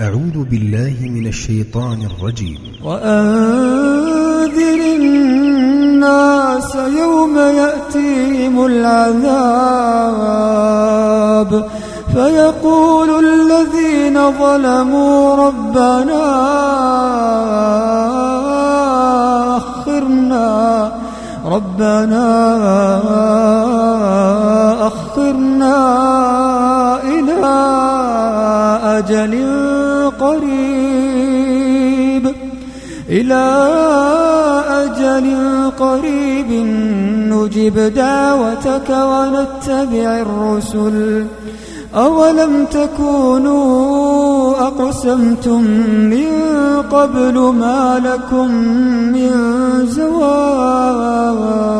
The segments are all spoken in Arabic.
أعوذ بالله من الشيطان الرجيم. وأنذر الناس يوم يأتيهم العذاب. فيقول الذين ظلموا ربنا أخرنا ربنا أخرنا إلى أجل قريب إلى أجل قريب نجب دعوتك ونتبع الرسل. أولم تكونوا أقسمتم من قبل ما لكم من زوال؟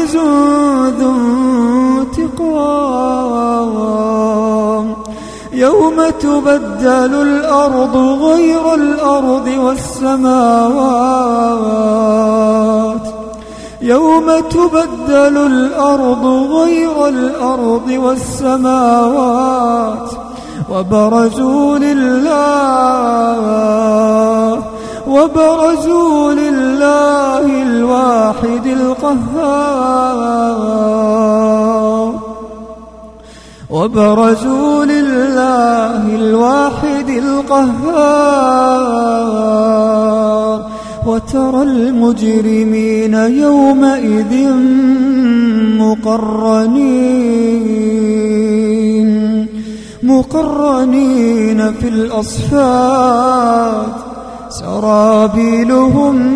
يوم تبدل الأرض غير الأرض والسماوات. يوم تبدل الأرض غير الأرض والسماوات. وبرزوا لله وبرزوا لله الواحد القهار. وبرزوا لله الواحد القهار وترى المجرمين يومئذ مقرنين مقرنين في الأصفاد سرابيلهم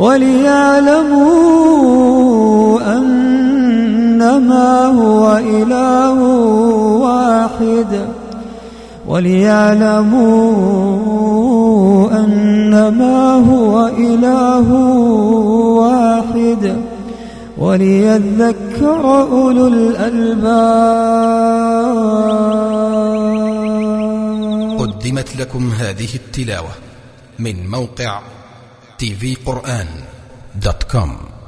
وليعلموا أنما هو إله واحد. وليعلموا أنما هو إله واحد. وليذكر أولو الألباب. قدمت لكم هذه التلاوة من موقع كوم